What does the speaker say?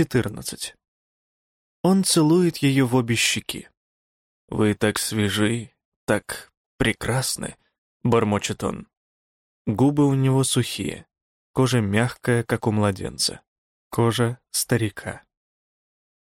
14. Он целует ее в обе щеки. «Вы так свежи, так прекрасны», — бормочет он. Губы у него сухие, кожа мягкая, как у младенца, кожа старика.